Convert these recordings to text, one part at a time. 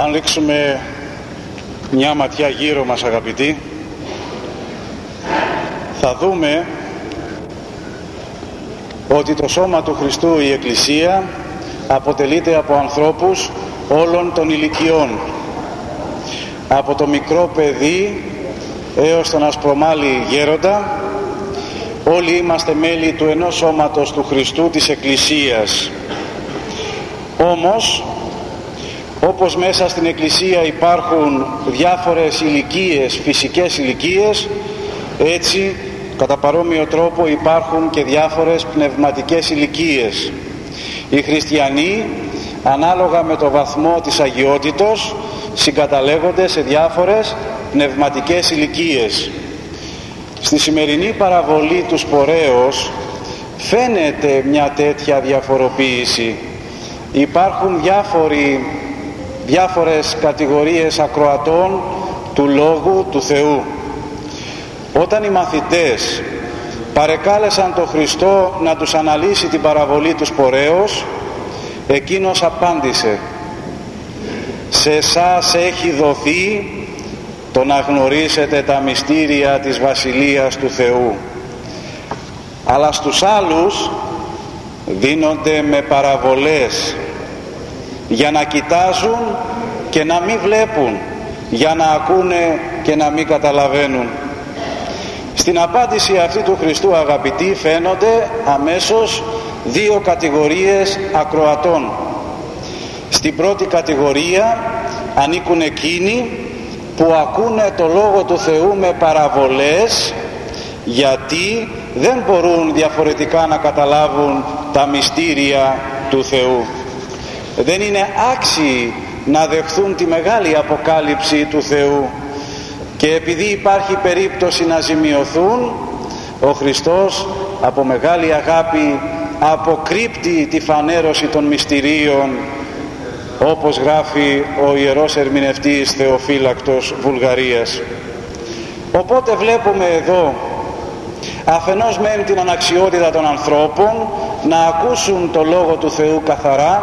Αν ρίξουμε μια ματιά γύρω μας αγαπητοί, θα δούμε ότι το σώμα του Χριστού η Εκκλησία αποτελείται από ανθρώπους όλων των ηλικιών. Από το μικρό παιδί έως τον ασπρομάλη γέροντα όλοι είμαστε μέλη του ενός σώματος του Χριστού της Εκκλησίας. Όμως όπως μέσα στην Εκκλησία υπάρχουν διάφορες ηλικίες, φυσικές ηλικίες έτσι κατά παρόμοιο τρόπο υπάρχουν και διάφορες πνευματικές ηλικίες. Οι χριστιανοί ανάλογα με το βαθμό της αγιότητος συγκαταλέγονται σε διάφορες πνευματικές ηλικίες. Στη σημερινή παραβολή τους σπορέως φαίνεται μια τέτοια διαφοροποίηση. Υπάρχουν διάφοροι, διάφορες κατηγορίες ακροατών του Λόγου του Θεού. Όταν οι μαθητές παρεκάλεσαν τον Χριστό να τους αναλύσει την παραβολή τους σπορέως εκείνος απάντησε σε εσάς έχει δοθεί το να γνωρίσετε τα μυστήρια της Βασιλείας του Θεού. Αλλά στους άλλους δίνονται με παραβολές για να κοιτάζουν και να μην βλέπουν για να ακούνε και να μην καταλαβαίνουν στην απάντηση αυτή του Χριστού αγαπητοί φαίνονται αμέσως δύο κατηγορίες ακροατών στην πρώτη κατηγορία ανήκουν εκείνοι που ακούνε το Λόγο του Θεού με παραβολές γιατί δεν μπορούν διαφορετικά να καταλάβουν τα μυστήρια του Θεού. Δεν είναι άξιοι να δεχθούν τη μεγάλη αποκάλυψη του Θεού και επειδή υπάρχει περίπτωση να ζημιωθούν ο Χριστός από μεγάλη αγάπη αποκρύπτει τη φανέρωση των μυστηρίων όπως γράφει ο Ιερός Ερμηνευτής Θεοφύλακτος Βουλγαρίας. Οπότε βλέπουμε εδώ αφενός μεν την αναξιότητα των ανθρώπων να ακούσουν το Λόγο του Θεού καθαρά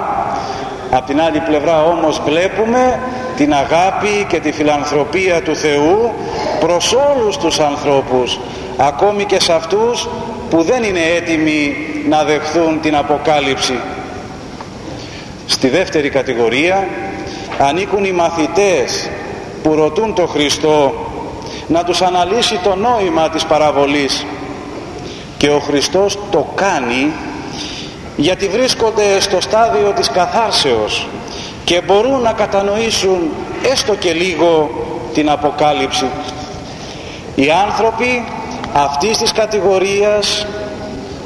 απ' την άλλη πλευρά όμως βλέπουμε την αγάπη και τη φιλανθρωπία του Θεού προς όλους τους ανθρώπους ακόμη και σε αυτούς που δεν είναι έτοιμοι να δεχθούν την Αποκάλυψη. Στη δεύτερη κατηγορία ανήκουν οι μαθητές που ρωτούν τον Χριστό να τους αναλύσει το νόημα της παραβολής. Και ο Χριστός το κάνει γιατί βρίσκονται στο στάδιο της καθάρσεως και μπορούν να κατανοήσουν έστω και λίγο την Αποκάλυψη. Οι άνθρωποι αυτής της κατηγορίας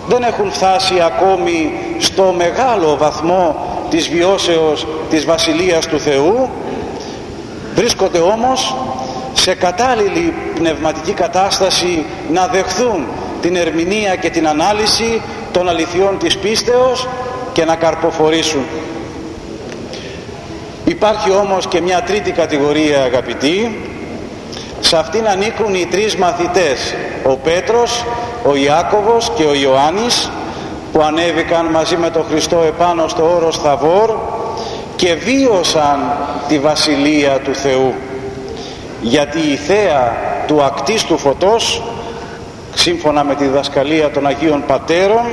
δεν έχουν φτάσει ακόμη στο μεγάλο βαθμό της βιώσεως της Βασιλείας του Θεού βρίσκονται όμως σε κατάλληλη πνευματική κατάσταση να δεχθούν την ερμηνεία και την ανάλυση των αληθιών της πίστεως και να καρποφορήσουν. Υπάρχει όμως και μια τρίτη κατηγορία αγαπητοί σε αυτήν ανήκουν οι τρεις μαθητές ο Πέτρος, ο Ιάκωβος και ο Ιωάννης που ανέβηκαν μαζί με τον Χριστό επάνω στο όρος Θαβόρ και βίωσαν τη Βασιλεία του Θεού γιατί η θέα του ακτίστου φωτός σύμφωνα με τη διδασκαλία των Αγίων Πατέρων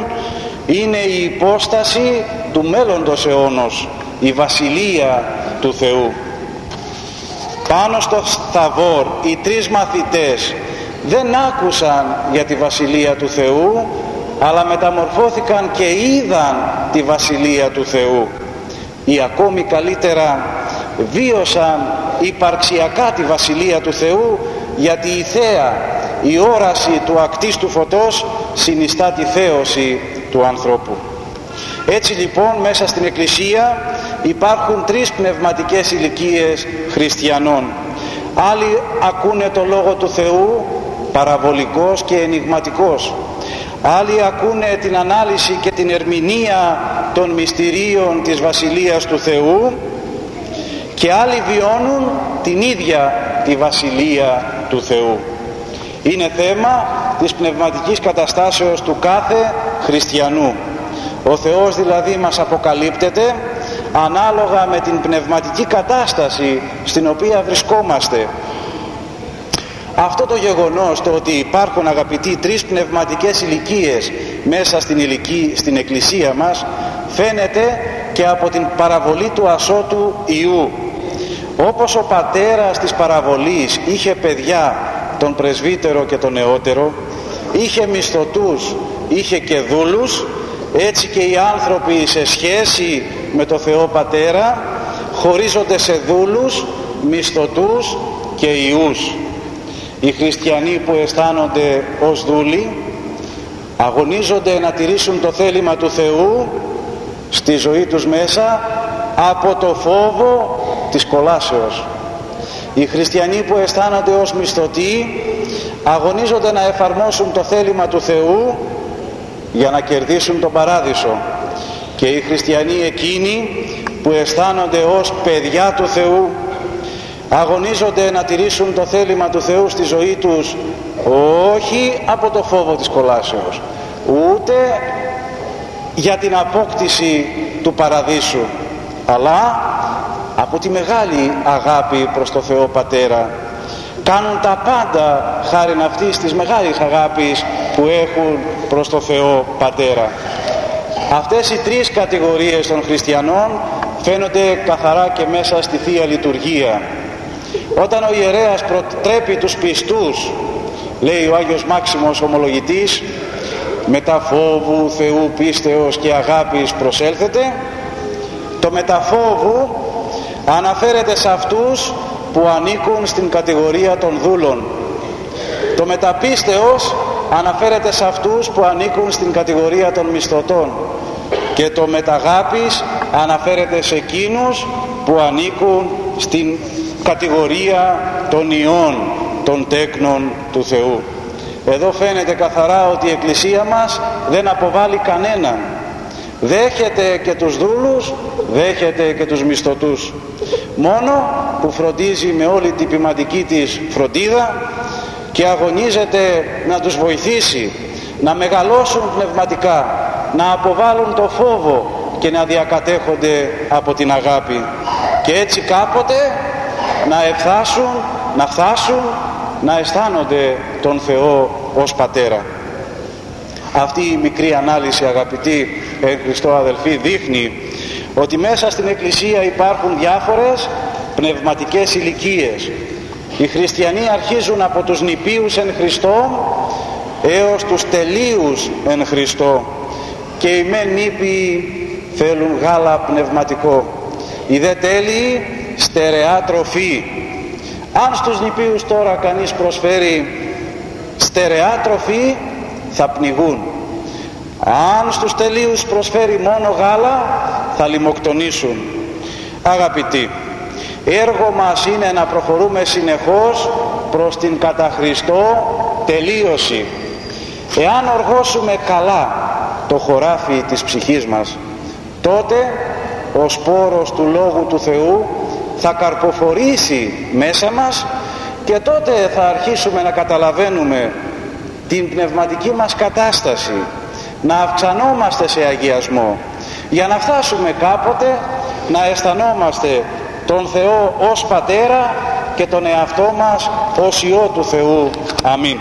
είναι η υπόσταση του μέλλοντος αιώνος η Βασιλεία του Θεού. Πάνω στο Θαβόρ οι τρεις μαθητές δεν άκουσαν για τη Βασιλεία του Θεού αλλά μεταμορφώθηκαν και είδαν τη Βασιλεία του Θεού. Ή ακόμη καλύτερα βίωσαν υπαρξιακά τη Βασιλεία του Θεού γιατί η θέα, η όραση του ακτίστου φωτός συνιστά τη θέωση του ανθρώπου. Έτσι λοιπόν μέσα στην Εκκλησία υπάρχουν τρεις πνευματικές ηλικίες χριστιανών. Άλλοι ακούνε το Λόγο του Θεού παραβολικός και ενηγματικός άλλοι ακούνε την ανάλυση και την ερμηνεία των μυστηρίων της Βασιλείας του Θεού και άλλοι βιώνουν την ίδια τη Βασιλεία του Θεού. Είναι θέμα της πνευματικής καταστάσεως του κάθε χριστιανού. Ο Θεός δηλαδή μας αποκαλύπτεται ανάλογα με την πνευματική κατάσταση στην οποία βρισκόμαστε. Αυτό το γεγονός το ότι υπάρχουν αγαπητοί τρεις πνευματικές ηλικίες μέσα στην, ηλική, στην εκκλησία μας φαίνεται και από την παραβολή του ασώτου Ιού. Όπως ο πατέρας της παραβολής είχε παιδιά τον πρεσβύτερο και τον νεότερο είχε μισθωτούς είχε και δούλους έτσι και οι άνθρωποι σε σχέση με το Θεό Πατέρα χωρίζονται σε δούλους, μισθωτούς και ιούς. Οι χριστιανοί που αισθάνονται ως δούλοι αγωνίζονται να τηρήσουν το θέλημα του Θεού στη ζωή τους μέσα από το φόβο της κολάσεως. Οι χριστιανοί που αισθάνονται ως μισθωτοί αγωνίζονται να εφαρμόσουν το θέλημα του Θεού για να κερδίσουν τον παράδεισο. Και οι χριστιανοί εκείνοι που αισθάνονται ως παιδιά του Θεού αγωνίζονται να τηρήσουν το θέλημα του Θεού στη ζωή τους όχι από το φόβο της κολάσεως ούτε για την απόκτηση του παραδείσου αλλά από τη μεγάλη αγάπη προς το Θεό Πατέρα κάνουν τα πάντα χάρη αυτής της μεγάλης αγάπης που έχουν προς το Θεό Πατέρα. Αυτές οι τρεις κατηγορίες των χριστιανών φαίνονται καθαρά και μέσα στη Θεία Λειτουργία. Όταν ο ιερέας προτρέπει τους πιστούς, λέει ο Άγιος Μάξιμος ομολογητής, μετά φόβου Θεού πίστεως και αγάπης προσέλθετε, το μεταφόβου αναφέρεται σε αυτούς που ανήκουν στην κατηγορία των δούλων. Το μεταπίστεως αναφέρεται σε αυτούς που ανήκουν στην κατηγορία των μισθωτών και το μεταγάπης αναφέρεται σε εκείνους που ανήκουν στην κατηγορία των ιών των τέκνων του Θεού. Εδώ φαίνεται καθαρά ότι η Εκκλησία μας δεν αποβάλλει κανέναν. Δέχεται και τους δούλους, δέχεται και τους μισθωτούς. Μόνο που φροντίζει με όλη την ποιηματική της φροντίδα και αγωνίζεται να τους βοηθήσει να μεγαλώσουν πνευματικά, να αποβάλουν το φόβο και να διακατέχονται από την αγάπη και έτσι κάποτε να εφτάσουν, να φτάσουν να αισθάνονται τον Θεό ως Πατέρα. Αυτή η μικρή ανάλυση αγαπητοί εν Χριστώ αδελφοί δείχνει ότι μέσα στην Εκκλησία υπάρχουν διάφορες πνευματικές ηλικίες. Οι χριστιανοί αρχίζουν από τους νηπίους εν Χριστώ έως τους τελείους εν Χριστώ και οι μεν νήπιοι θέλουν γάλα πνευματικό. Οι δε τέλειοι στερεά τροφή. Αν στους νηπίους τώρα κανείς προσφέρει στερεά τροφή θα πνιγούν. Αν στους τελείους προσφέρει μόνο γάλα θα λιμοκτονήσουν. Αγαπητοί, έργο μας είναι να προχωρούμε συνεχώς προς την κατά Χριστώ τελείωση. Εάν οργώσουμε καλά το χωράφι της ψυχής μας, τότε ο σπόρος του Λόγου του Θεού θα καρποφορήσει μέσα μας και τότε θα αρχίσουμε να καταλαβαίνουμε την πνευματική μας κατάσταση να αυξανόμαστε σε αγιασμό για να φτάσουμε κάποτε να αισθανόμαστε τον Θεό ως Πατέρα και τον εαυτό μας ως Υιό του Θεού. Αμήν.